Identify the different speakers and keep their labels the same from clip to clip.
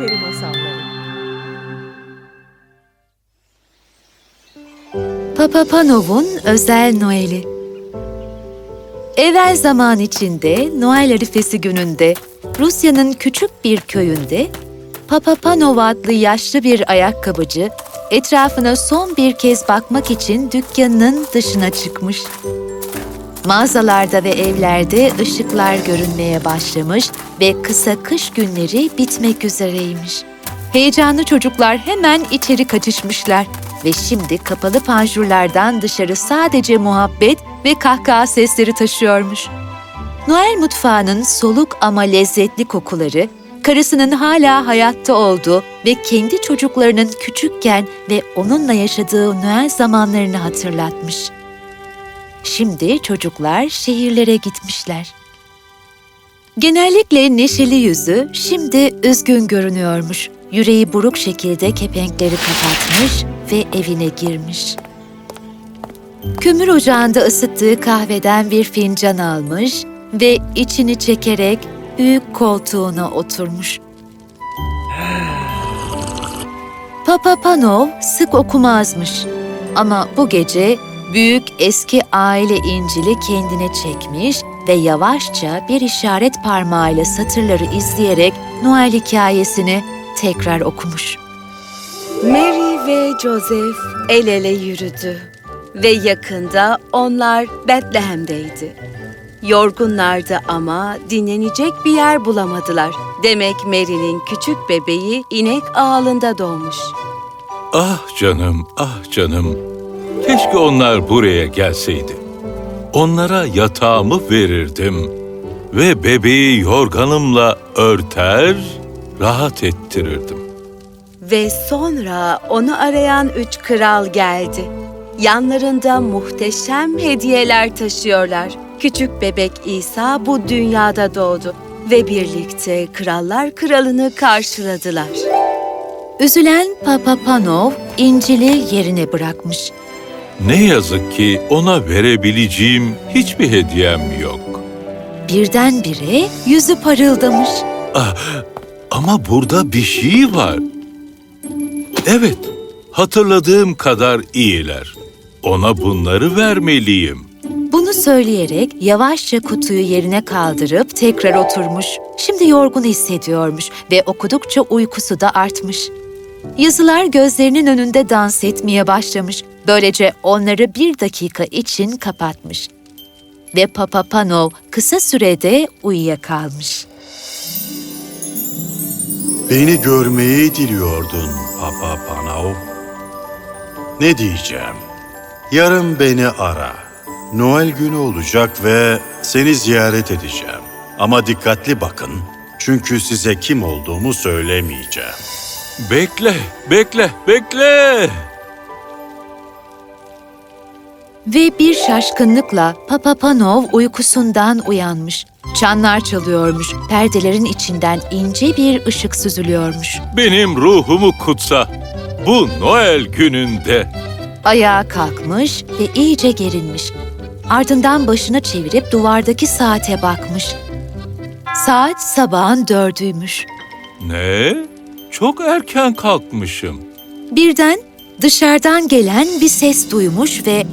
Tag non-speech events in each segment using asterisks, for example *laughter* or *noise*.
Speaker 1: Peri Masalları
Speaker 2: Papa Panov'un özel Noel'i. Evvel zaman içinde Noel arifesi gününde Rusya'nın küçük bir köyünde Papa Panov adlı yaşlı bir ayakkabıcı etrafına son bir kez bakmak için dükkanının dışına çıkmış. Mağazalarda ve evlerde ışıklar görünmeye başlamış ve kısa kış günleri bitmek üzereymiş. Heyecanlı çocuklar hemen içeri kaçışmışlar ve şimdi kapalı panjurlardan dışarı sadece muhabbet ve kahkaha sesleri taşıyormuş. Noel mutfağının soluk ama lezzetli kokuları, karısının hala hayatta olduğu ve kendi çocuklarının küçükken ve onunla yaşadığı Noel zamanlarını hatırlatmış. Şimdi çocuklar şehirlere gitmişler. Genellikle neşeli yüzü şimdi üzgün görünüyormuş. Yüreği buruk şekilde kepenkleri kapatmış ve evine girmiş. Kömür ocağında ısıttığı kahveden bir fincan almış ve içini çekerek büyük koltuğuna oturmuş. Papa Panov sık okumazmış. Ama bu gece büyük eski aile İncil'i kendine çekmiş ve yavaşça bir işaret parmağıyla satırları izleyerek Noel hikayesini tekrar okumuş.
Speaker 3: Mary ve Joseph el ele yürüdü ve yakında onlar Bethlehem'deydi. Yorgunlardı ama dinlenecek bir yer bulamadılar. Demek Mary'nin küçük bebeği inek ağalında doğmuş.
Speaker 4: Ah canım, ah canım. Keşke onlar buraya gelseydi. Onlara yatağımı verirdim ve bebeği yorganımla örter, rahat ettirirdim.
Speaker 3: Ve sonra onu arayan üç kral geldi. Yanlarında muhteşem hediyeler taşıyorlar. Küçük bebek İsa bu dünyada doğdu ve birlikte krallar kralını karşıladılar.
Speaker 2: Üzülen Papa Panov İncil'i yerine bırakmış.
Speaker 4: Ne yazık ki ona verebileceğim hiçbir hediyem yok.
Speaker 2: Birdenbire yüzü parıldamış.
Speaker 4: Ah, ama burada bir şey var. Evet, hatırladığım kadar iyiler. Ona bunları vermeliyim.
Speaker 2: Bunu söyleyerek yavaşça kutuyu yerine kaldırıp tekrar oturmuş. Şimdi yorgun hissediyormuş ve okudukça uykusu da artmış. Yazılar gözlerinin önünde dans etmeye başlamış. Böylece onları bir dakika için kapatmış. Ve Papa Panov kısa sürede uyuyakalmış.
Speaker 5: Beni görmeyi diliyordun Papa Panov. Ne diyeceğim? Yarın beni ara. Noel günü olacak ve seni ziyaret edeceğim. Ama dikkatli bakın. Çünkü size kim olduğumu söylemeyeceğim.
Speaker 4: Bekle, bekle, bekle.
Speaker 2: Ve bir şaşkınlıkla Papa Panov uykusundan uyanmış. Çanlar çalıyormuş, perdelerin içinden ince bir ışık süzülüyormuş.
Speaker 4: Benim ruhumu kutsa. Bu Noel gününde.
Speaker 2: Ayağa kalkmış ve iyice gerilmiş. Ardından başını çevirip duvardaki saate bakmış. Saat sabahın dördüymüş.
Speaker 4: Ne? Çok erken kalkmışım.
Speaker 2: Birden dışarıdan gelen bir ses duymuş ve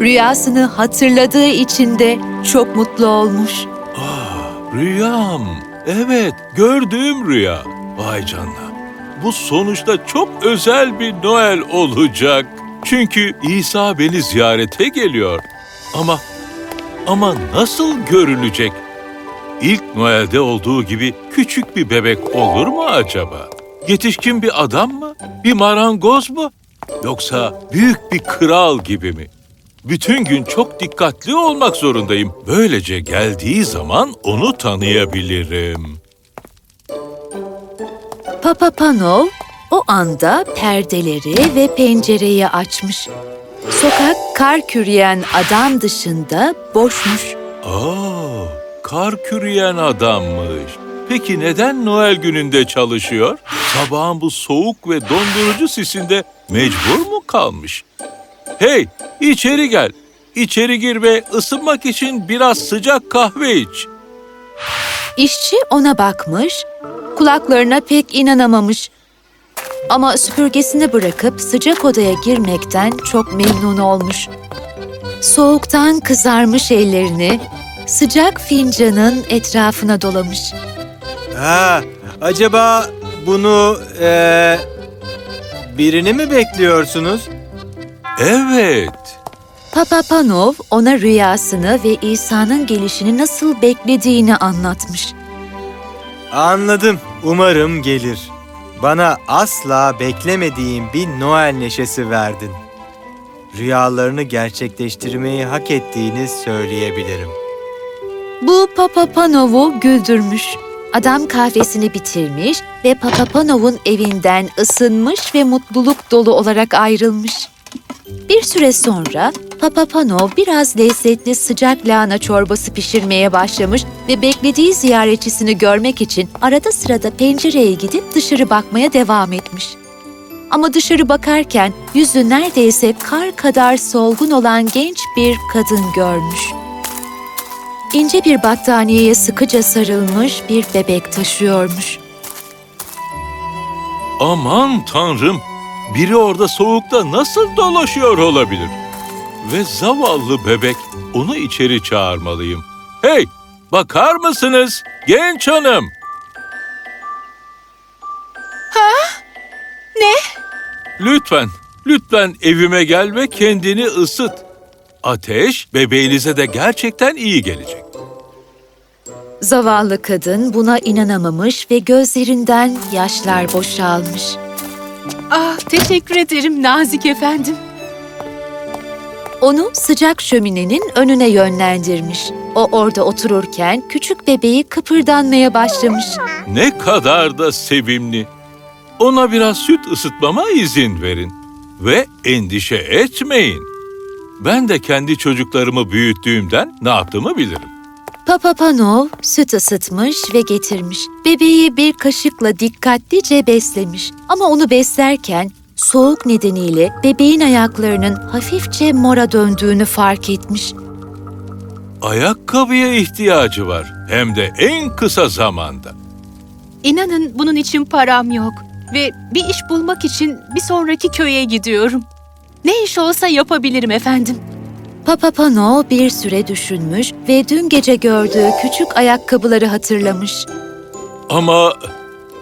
Speaker 2: rüyasını hatırladığı için de çok mutlu olmuş.
Speaker 4: Rüyam. Evet, gördüğüm rüya. Vay canına. Bu sonuçta çok özel bir Noel olacak. Çünkü İsa beni ziyarete geliyor. Ama ama nasıl görünecek? İlk Noel'de olduğu gibi küçük bir bebek olur mu acaba? Yetişkin bir adam mı? Bir marangoz mu? Yoksa büyük bir kral gibi mi? Bütün gün çok dikkatli olmak zorundayım. Böylece geldiği zaman onu tanıyabilirim.
Speaker 2: Papa Panov o anda perdeleri ve pencereyi açmış. Sokak kar kürüyen adam dışında boşmuş.
Speaker 4: Aa, kar kürüyen adammış. Peki neden Noel gününde çalışıyor? Sabahın bu soğuk ve dondurucu sisinde mecbur mu kalmış? Hey, içeri gel. İçeri gir ve ısınmak için biraz sıcak kahve iç.
Speaker 2: İşçi ona bakmış, kulaklarına pek inanamamış. Ama süpürgesini bırakıp sıcak odaya girmekten çok memnun olmuş. Soğuktan kızarmış ellerini sıcak fincanın etrafına dolamış.
Speaker 1: Ha, acaba bunu eee, birini mi bekliyorsunuz?
Speaker 4: Evet.
Speaker 2: Papa Panov ona rüyasını ve İsa'nın gelişini nasıl beklediğini anlatmış.
Speaker 1: Anladım. Umarım gelir. Bana asla beklemediğim bir Noel neşesi verdin. Rüyalarını gerçekleştirmeyi hak ettiğini söyleyebilirim.
Speaker 2: Bu Papa Panov'u güldürmüş. Adam kahvesini bitirmiş ve Papa Panov'un evinden ısınmış ve mutluluk dolu olarak ayrılmış. Bir süre sonra Papa Panov biraz lezzetli sıcak lahana çorbası pişirmeye başlamış ve beklediği ziyaretçisini görmek için arada sırada pencereye gidip dışarı bakmaya devam etmiş. Ama dışarı bakarken yüzü neredeyse kar kadar solgun olan genç bir kadın görmüş. İnce bir battaniyeye sıkıca sarılmış bir bebek taşıyormuş.
Speaker 4: Aman tanrım. Biri orada soğukta nasıl dolaşıyor olabilir? Ve zavallı bebek. Onu içeri çağırmalıyım. Hey! Bakar mısınız? Genç hanım.
Speaker 3: Ne?
Speaker 4: Lütfen, lütfen evime gel ve kendini ısıt. Ateş bebeğinize de gerçekten iyi gelecek.
Speaker 2: Zavallı kadın buna inanamamış ve gözlerinden yaşlar boşalmış.
Speaker 3: Ah, teşekkür ederim nazik efendim.
Speaker 2: Onu sıcak şöminenin önüne yönlendirmiş. O orada otururken küçük bebeği kıpırdanmaya başlamış.
Speaker 4: Ne kadar da sevimli. Ona biraz süt ısıtmama izin verin. Ve endişe etmeyin. Ben de kendi çocuklarımı büyüttüğümden ne yaptığımı bilirim.
Speaker 2: Papa Panov süt ısıtmış ve getirmiş. Bebeği bir kaşıkla dikkatlice beslemiş. Ama onu beslerken soğuk nedeniyle bebeğin ayaklarının hafifçe mora döndüğünü fark etmiş.
Speaker 4: Ayakkabıya ihtiyacı var. Hem de en kısa zamanda.
Speaker 6: İnanın bunun için param yok ve bir iş bulmak için bir sonraki köye gidiyorum. Ne iş olsa yapabilirim efendim.
Speaker 2: Papa Pano bir süre düşünmüş ve dün gece gördüğü küçük ayakkabıları hatırlamış.
Speaker 4: Ama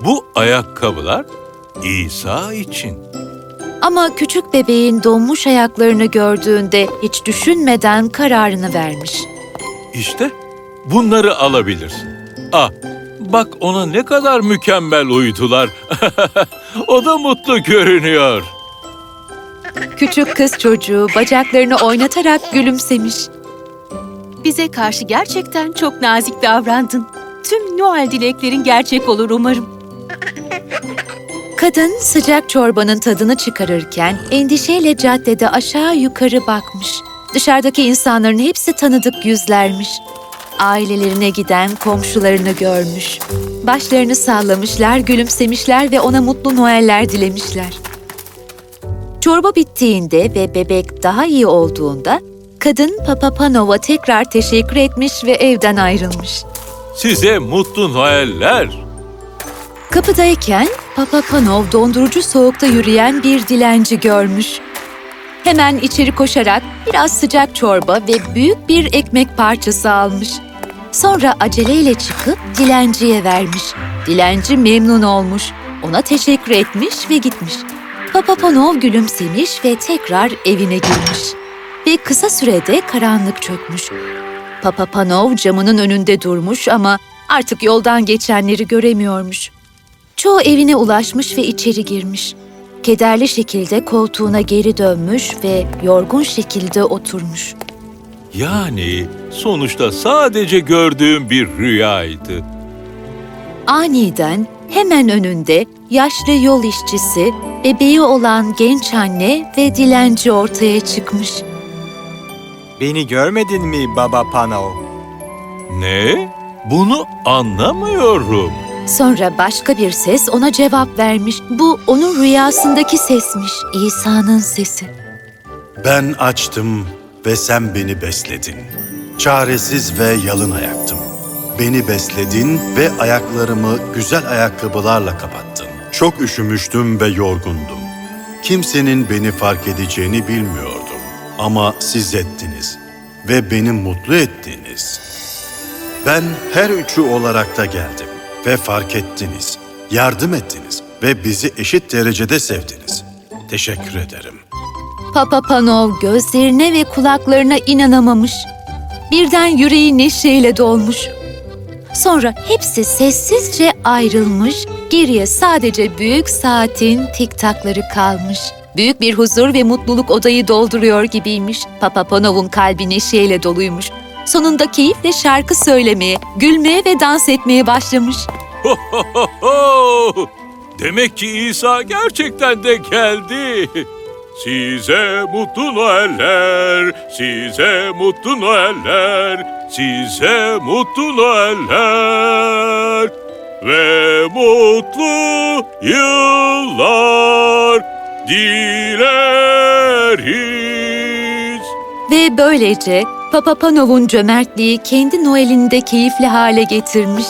Speaker 4: bu ayakkabılar İsa için.
Speaker 2: Ama küçük bebeğin donmuş ayaklarını gördüğünde hiç düşünmeden kararını vermiş.
Speaker 4: İşte bunları alabilirsin. Ah, bak ona ne kadar mükemmel uydular. *laughs* o da mutlu görünüyor.
Speaker 2: Küçük kız çocuğu bacaklarını oynatarak gülümsemiş.
Speaker 6: Bize karşı gerçekten çok nazik davrandın. Tüm Noel dileklerin gerçek olur umarım.
Speaker 2: Kadın sıcak çorbanın tadını çıkarırken endişeyle caddede aşağı yukarı bakmış. Dışarıdaki insanların hepsi tanıdık yüzlermiş. Ailelerine giden komşularını görmüş. Başlarını sallamışlar, gülümsemişler ve ona mutlu Noeller dilemişler. Çorba bittiğinde ve bebek daha iyi olduğunda kadın Papa Panov'a tekrar teşekkür etmiş ve evden ayrılmış.
Speaker 4: Size mutlu Noeller.
Speaker 2: Kapıdayken Papa Panov dondurucu soğukta yürüyen bir dilenci görmüş. Hemen içeri koşarak biraz sıcak çorba ve büyük bir ekmek parçası almış. Sonra aceleyle çıkıp dilenciye vermiş. Dilenci memnun olmuş. Ona teşekkür etmiş ve gitmiş. Papa Panov gülümsemiş ve tekrar evine girmiş. Ve kısa sürede karanlık çökmüş. Papa Panov camının önünde durmuş ama artık yoldan geçenleri göremiyormuş. Çoğu evine ulaşmış ve içeri girmiş. Kederli şekilde koltuğuna geri dönmüş ve yorgun şekilde oturmuş.
Speaker 4: Yani sonuçta sadece gördüğüm bir rüyaydı.
Speaker 2: Aniden hemen önünde yaşlı yol işçisi, bebeği olan genç anne ve dilenci ortaya çıkmış.
Speaker 1: Beni görmedin mi Baba Panao?
Speaker 4: Ne? Bunu anlamıyorum.
Speaker 2: Sonra başka bir ses ona cevap vermiş. Bu onun rüyasındaki sesmiş, İsa'nın sesi.
Speaker 5: Ben açtım ve sen beni besledin. Çaresiz ve yalın ayaktım. Beni besledin ve ayaklarımı güzel ayakkabılarla kapattın. Çok üşümüştüm ve yorgundum. Kimsenin beni fark edeceğini bilmiyordum. Ama siz ettiniz ve beni mutlu ettiniz. Ben her üçü olarak da geldim ve fark ettiniz, yardım ettiniz ve bizi eşit derecede sevdiniz. Teşekkür ederim.
Speaker 2: Papa Panov gözlerine ve kulaklarına inanamamış. Birden yüreği neşeyle dolmuş. Sonra hepsi sessizce ayrılmış, geriye sadece büyük saatin tiktakları kalmış. Büyük bir huzur ve mutluluk odayı dolduruyor gibiymiş. Papa Panov'un kalbi neşeyle doluymuş. Sonunda keyifle şarkı söylemeye, gülmeye ve dans etmeye başlamış.
Speaker 4: Demek ki İsa gerçekten de geldi. Size mutlu Noeller, size mutlu Noeller, size mutlu Noeller ve mutlu yıllar dileriz.
Speaker 2: Ve böylece Papa Panov'un cömertliği kendi Noel'ini de keyifli hale getirmiş.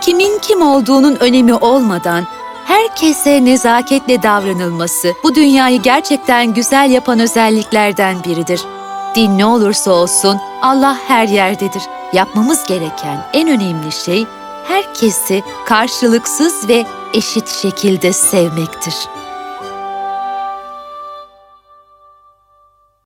Speaker 2: Kimin kim olduğunun önemi olmadan herkese nezaketle davranılması bu dünyayı gerçekten güzel yapan özelliklerden biridir. Din ne olursa olsun Allah her yerdedir. Yapmamız gereken en önemli şey herkesi karşılıksız ve eşit şekilde sevmektir.